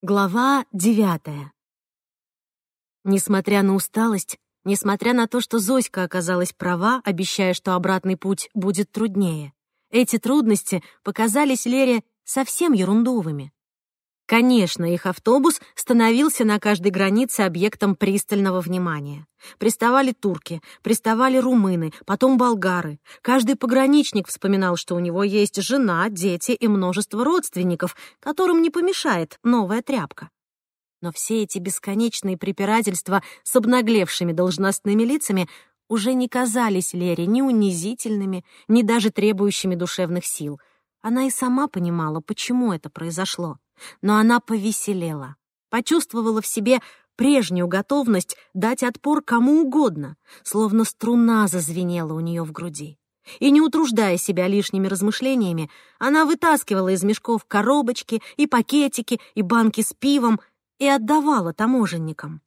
Глава девятая. Несмотря на усталость, несмотря на то, что Зоська оказалась права, обещая, что обратный путь будет труднее, эти трудности показались Лере совсем ерундовыми. Конечно, их автобус становился на каждой границе объектом пристального внимания. Приставали турки, приставали румыны, потом болгары. Каждый пограничник вспоминал, что у него есть жена, дети и множество родственников, которым не помешает новая тряпка. Но все эти бесконечные препирательства с обнаглевшими должностными лицами уже не казались Лере ни унизительными, ни даже требующими душевных сил. Она и сама понимала, почему это произошло но она повеселела, почувствовала в себе прежнюю готовность дать отпор кому угодно, словно струна зазвенела у нее в груди. И не утруждая себя лишними размышлениями, она вытаскивала из мешков коробочки и пакетики и банки с пивом и отдавала таможенникам.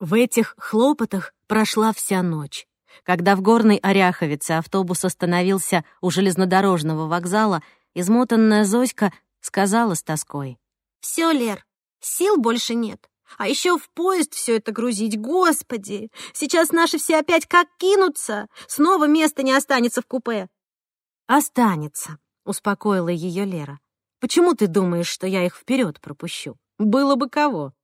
В этих хлопотах прошла вся ночь. Когда в горной Оряховице автобус остановился у железнодорожного вокзала, измотанная Зоська сказала с тоской. «Все, Лер, сил больше нет. А еще в поезд все это грузить, господи! Сейчас наши все опять как кинутся, снова места не останется в купе». «Останется», — успокоила ее Лера. «Почему ты думаешь, что я их вперед пропущу? Было бы кого».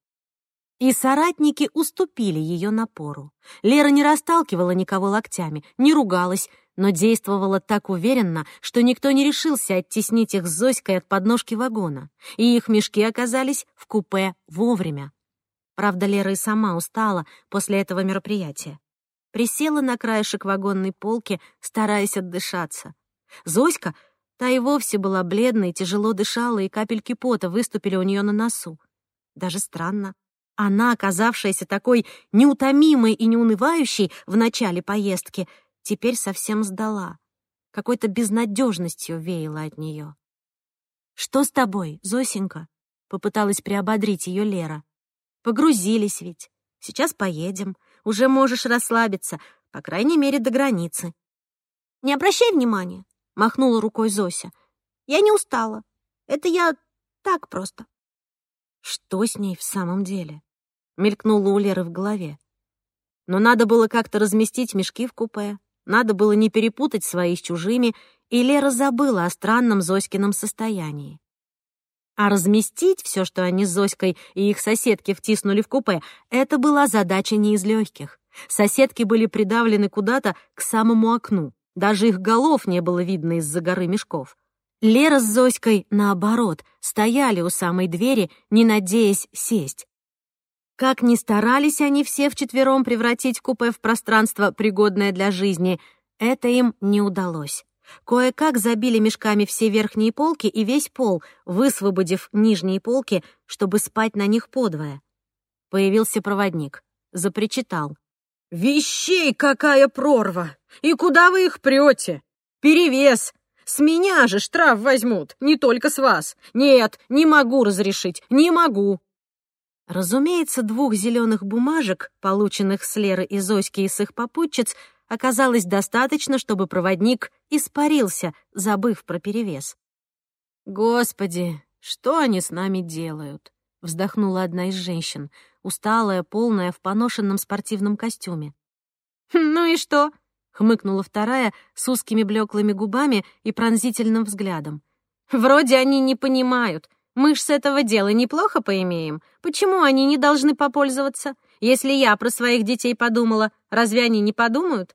И соратники уступили ее напору. Лера не расталкивала никого локтями, не ругалась, но действовала так уверенно, что никто не решился оттеснить их с Зоськой от подножки вагона, и их мешки оказались в купе вовремя. Правда, Лера и сама устала после этого мероприятия. Присела на краешек вагонной полки, стараясь отдышаться. Зоська, та и вовсе была бледной, тяжело дышала, и капельки пота выступили у нее на носу. Даже странно. Она, оказавшаяся такой неутомимой и неунывающей в начале поездки, теперь совсем сдала. Какой-то безнадежностью веяло от нее. «Что с тобой, Зосенька?» — попыталась приободрить ее Лера. «Погрузились ведь. Сейчас поедем. Уже можешь расслабиться, по крайней мере, до границы». «Не обращай внимания», — махнула рукой Зося. «Я не устала. Это я так просто». Что с ней в самом деле? Мелькнуло у Леры в голове. Но надо было как-то разместить мешки в купе, надо было не перепутать свои с чужими, и Лера забыла о странном Зоськином состоянии. А разместить все, что они с Зоськой и их соседки втиснули в купе, это была задача не из легких. Соседки были придавлены куда-то к самому окну. Даже их голов не было видно из-за горы мешков. Лера с Зоськой, наоборот, стояли у самой двери, не надеясь сесть. Как ни старались они все вчетвером превратить купе в пространство, пригодное для жизни, это им не удалось. Кое-как забили мешками все верхние полки и весь пол, высвободив нижние полки, чтобы спать на них подвое. Появился проводник. Запричитал. «Вещей какая прорва! И куда вы их прете? Перевес! С меня же штраф возьмут, не только с вас. Нет, не могу разрешить, не могу!» Разумеется, двух зеленых бумажек, полученных с Леры и Зоськи и с их попутчиц, оказалось достаточно, чтобы проводник испарился, забыв про перевес. «Господи, что они с нами делают?» — вздохнула одна из женщин, усталая, полная, в поношенном спортивном костюме. «Ну и что?» — хмыкнула вторая с узкими блеклыми губами и пронзительным взглядом. «Вроде они не понимают. Мы ж с этого дела неплохо поимеем. Почему они не должны попользоваться? Если я про своих детей подумала, разве они не подумают?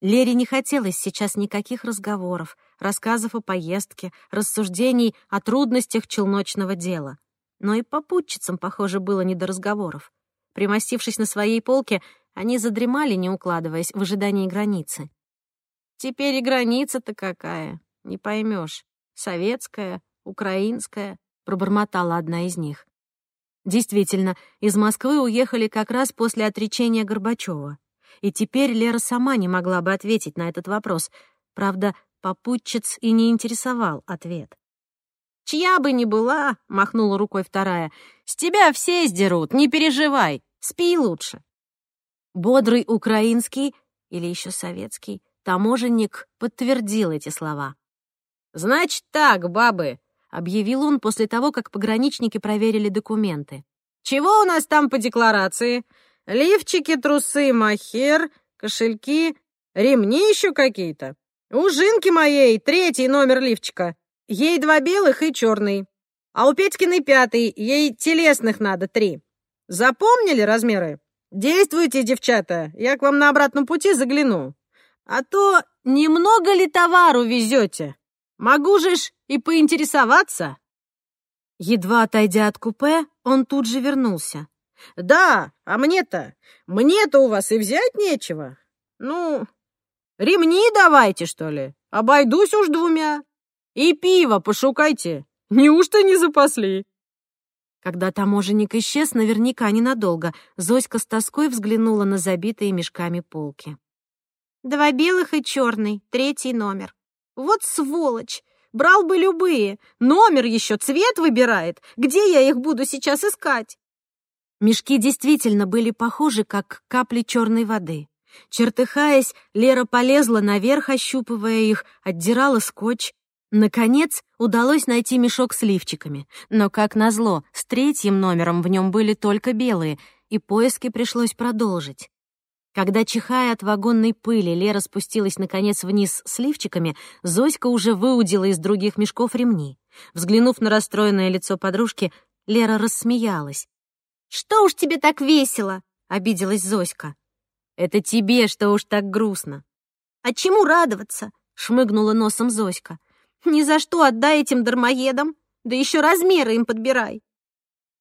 Лере не хотелось сейчас никаких разговоров, рассказов о поездке, рассуждений о трудностях челночного дела. Но и попутчицам, похоже, было не до разговоров. Примостившись на своей полке, они задремали, не укладываясь, в ожидании границы. Теперь и граница-то какая, не поймешь. Советская, украинская, пробормотала одна из них. Действительно, из Москвы уехали как раз после отречения Горбачева. И теперь Лера сама не могла бы ответить на этот вопрос. Правда, попутчиц и не интересовал ответ. «Чья бы ни была», — махнула рукой вторая, — «с тебя все сдерут, не переживай, спи лучше». Бодрый украинский или еще советский таможенник подтвердил эти слова. «Значит так, бабы, объявил он после того, как пограничники проверили документы. «Чего у нас там по декларации? Лифчики, трусы, махер, кошельки, ремни еще какие-то. У Жинки моей третий номер лифчика. Ей два белых и черный. А у Петькиной пятый, ей телесных надо три. Запомнили размеры? Действуйте, девчата, я к вам на обратном пути загляну. А то немного ли товару везете? Могу же ж и поинтересоваться. Едва отойдя от купе, он тут же вернулся. Да, а мне-то, мне-то у вас и взять нечего. Ну, ремни давайте, что ли. Обойдусь уж двумя. И пиво пошукайте. Неужто не запасли? Когда таможенник исчез, наверняка ненадолго, Зоська с тоской взглянула на забитые мешками полки. «Два белых и черный, третий номер. Вот сволочь! Брал бы любые. Номер еще цвет выбирает. Где я их буду сейчас искать?» Мешки действительно были похожи, как капли черной воды. Чертыхаясь, Лера полезла наверх, ощупывая их, отдирала скотч. Наконец, удалось найти мешок с лифчиками, но, как назло, с третьим номером в нем были только белые, и поиски пришлось продолжить. Когда, чихая от вагонной пыли, Лера спустилась, наконец, вниз с лифчиками, Зоська уже выудила из других мешков ремни. Взглянув на расстроенное лицо подружки, Лера рассмеялась. «Что уж тебе так весело?» — обиделась Зоська. «Это тебе, что уж так грустно». «А чему радоваться?» — шмыгнула носом Зоська. Ни за что отдай этим дармоедам, да еще размеры им подбирай.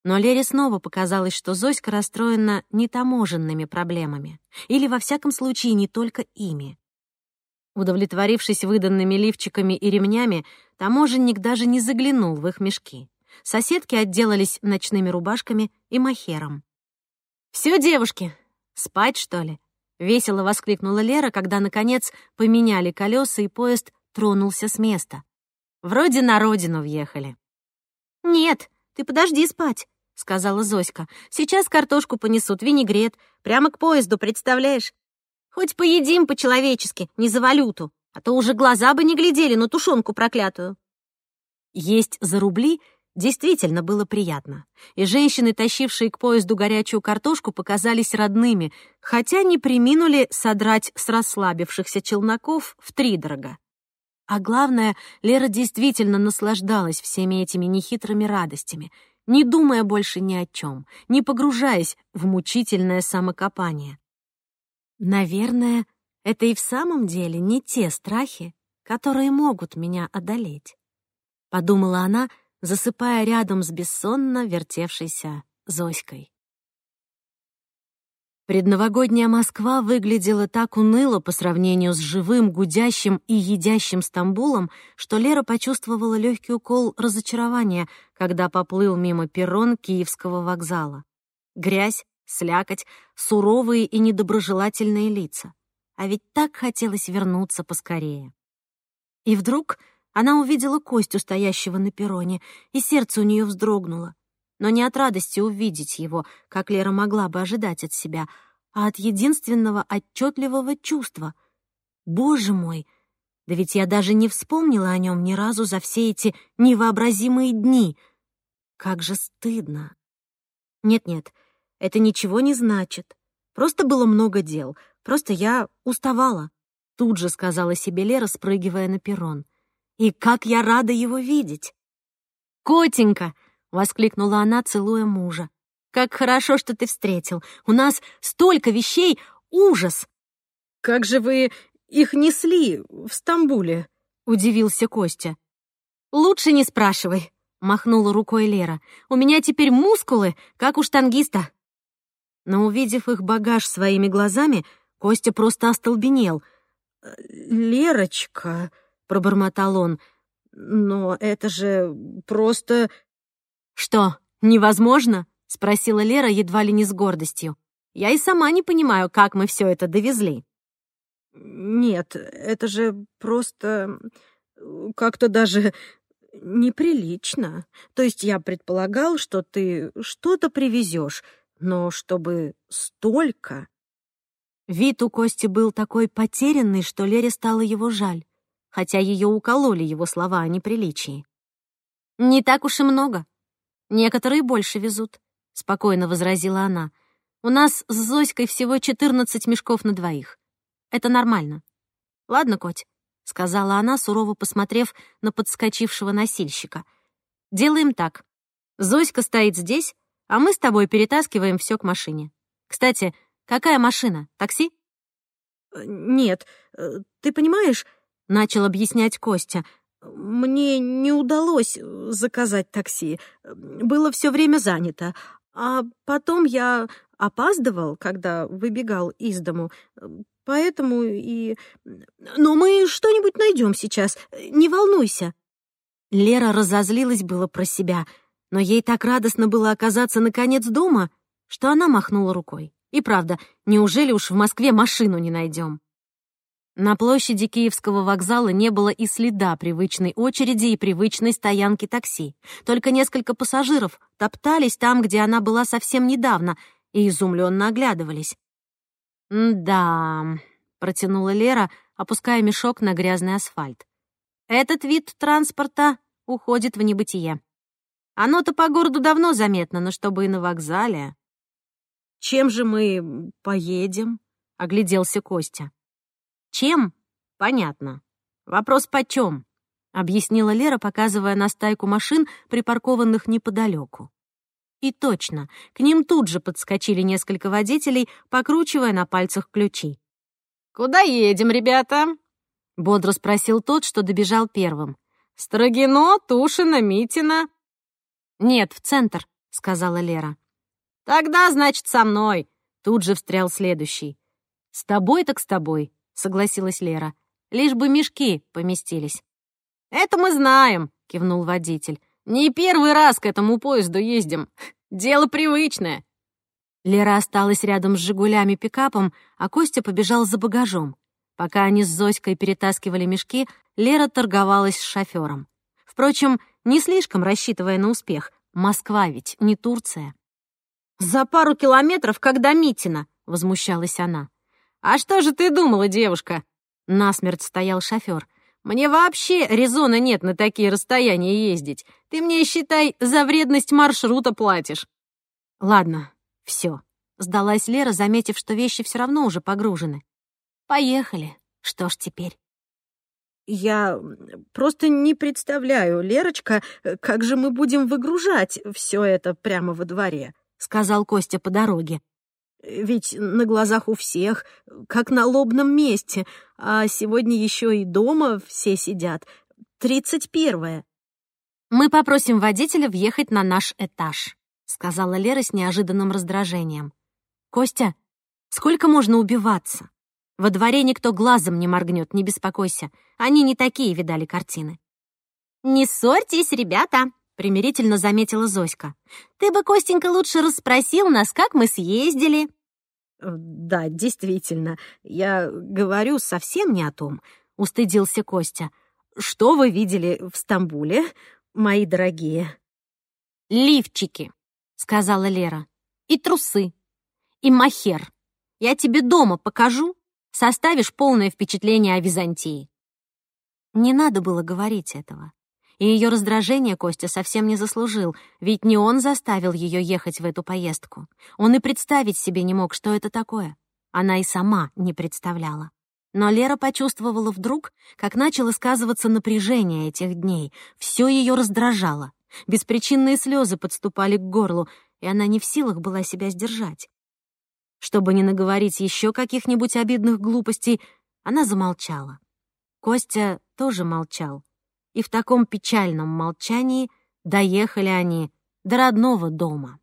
Но Лере снова показалось, что Зоська расстроена не таможенными проблемами, или, во всяком случае, не только ими. Удовлетворившись выданными лифчиками и ремнями, таможенник даже не заглянул в их мешки. Соседки отделались ночными рубашками и махером. «Все, девушки, спать, что ли?» — весело воскликнула Лера, когда, наконец, поменяли колеса и поезд тронулся с места. Вроде на родину въехали. «Нет, ты подожди спать», — сказала Зоська. «Сейчас картошку понесут, винегрет. Прямо к поезду, представляешь? Хоть поедим по-человечески, не за валюту, а то уже глаза бы не глядели на тушенку проклятую». Есть за рубли действительно было приятно. И женщины, тащившие к поезду горячую картошку, показались родными, хотя не приминули содрать с расслабившихся челноков втридорога. А главное, Лера действительно наслаждалась всеми этими нехитрыми радостями, не думая больше ни о чем, не погружаясь в мучительное самокопание. Наверное, это и в самом деле не те страхи, которые могут меня одолеть, подумала она, засыпая рядом с бессонно вертевшейся Зоськой. Предновогодняя Москва выглядела так уныло по сравнению с живым, гудящим и едящим Стамбулом, что Лера почувствовала легкий укол разочарования, когда поплыл мимо перрон Киевского вокзала. Грязь, слякоть, суровые и недоброжелательные лица. А ведь так хотелось вернуться поскорее. И вдруг она увидела Костю, стоящего на перроне, и сердце у нее вздрогнуло но не от радости увидеть его, как Лера могла бы ожидать от себя, а от единственного отчетливого чувства. «Боже мой! Да ведь я даже не вспомнила о нем ни разу за все эти невообразимые дни. Как же стыдно!» «Нет-нет, это ничего не значит. Просто было много дел. Просто я уставала», — тут же сказала себе Лера, спрыгивая на перрон. «И как я рада его видеть!» «Котенька!» — воскликнула она, целуя мужа. «Как хорошо, что ты встретил. У нас столько вещей! Ужас!» «Как же вы их несли в Стамбуле?» — удивился Костя. «Лучше не спрашивай», — махнула рукой Лера. «У меня теперь мускулы, как у штангиста». Но, увидев их багаж своими глазами, Костя просто остолбенел. «Лерочка», — пробормотал он, — «но это же просто «Что, невозможно?» — спросила Лера едва ли не с гордостью. «Я и сама не понимаю, как мы все это довезли». «Нет, это же просто... как-то даже неприлично. То есть я предполагал, что ты что-то привезешь, но чтобы столько...» Вид у Кости был такой потерянный, что Лере стало его жаль, хотя ее укололи его слова о неприличии. «Не так уж и много. Некоторые больше везут», — спокойно возразила она. «У нас с Зоськой всего 14 мешков на двоих. Это нормально. Ладно, Коть, — сказала она, сурово посмотрев на подскочившего носильщика. «Делаем так. Зоська стоит здесь, а мы с тобой перетаскиваем все к машине. Кстати, какая машина? Такси?» «Э, «Нет, э, ты понимаешь...» — начал объяснять Костя. «Мне не удалось заказать такси. Было все время занято. А потом я опаздывал, когда выбегал из дому. Поэтому и... Но мы что-нибудь найдем сейчас, не волнуйся». Лера разозлилась было про себя, но ей так радостно было оказаться наконец дома, что она махнула рукой. И правда, неужели уж в Москве машину не найдем? На площади Киевского вокзала не было и следа привычной очереди и привычной стоянки такси. Только несколько пассажиров топтались там, где она была совсем недавно, и изумленно оглядывались. «Да», — протянула Лера, опуская мешок на грязный асфальт. «Этот вид транспорта уходит в небытие. Оно-то по городу давно заметно, но чтобы и на вокзале...» «Чем же мы поедем?» — огляделся Костя. «Чем? Понятно. Вопрос почем?» — объяснила Лера, показывая на стайку машин, припаркованных неподалеку. И точно, к ним тут же подскочили несколько водителей, покручивая на пальцах ключи. «Куда едем, ребята?» — бодро спросил тот, что добежал первым. «Строгино, Тушино, Митина?» «Нет, в центр», — сказала Лера. «Тогда, значит, со мной», — тут же встрял следующий. «С тобой так с тобой», — согласилась Лера. «Лишь бы мешки поместились». «Это мы знаем», — кивнул водитель. Не первый раз к этому поезду ездим. Дело привычное». Лера осталась рядом с «Жигулями» а Костя побежал за багажом. Пока они с Зоськой перетаскивали мешки, Лера торговалась с шофером. Впрочем, не слишком рассчитывая на успех. Москва ведь не Турция. «За пару километров, как до Митина», — возмущалась она. «А что же ты думала, девушка?» Насмерть стоял шофер. Мне вообще резона нет на такие расстояния ездить. Ты мне, считай, за вредность маршрута платишь». «Ладно, все. Сдалась Лера, заметив, что вещи все равно уже погружены. «Поехали. Что ж теперь?» «Я просто не представляю, Лерочка, как же мы будем выгружать все это прямо во дворе», — сказал Костя по дороге. Ведь на глазах у всех, как на лобном месте, а сегодня еще и дома все сидят. Тридцать первое. «Мы попросим водителя въехать на наш этаж», — сказала Лера с неожиданным раздражением. «Костя, сколько можно убиваться? Во дворе никто глазом не моргнет, не беспокойся. Они не такие видали картины». «Не ссорьтесь, ребята», примирительно заметила Зоська. «Ты бы, Костенька, лучше расспросил нас, как мы съездили». Э, «Да, действительно, я говорю совсем не о том», — устыдился Костя. «Что вы видели в Стамбуле, мои дорогие?» «Лифчики», — сказала Лера, — «и трусы, и махер. Я тебе дома покажу, составишь полное впечатление о Византии». Не надо было говорить этого. И ее раздражение Костя совсем не заслужил, ведь не он заставил ее ехать в эту поездку. Он и представить себе не мог, что это такое. Она и сама не представляла. Но Лера почувствовала вдруг, как начало сказываться напряжение этих дней. Все ее раздражало. Беспричинные слезы подступали к горлу, и она не в силах была себя сдержать. Чтобы не наговорить еще каких-нибудь обидных глупостей, она замолчала. Костя тоже молчал и в таком печальном молчании доехали они до родного дома.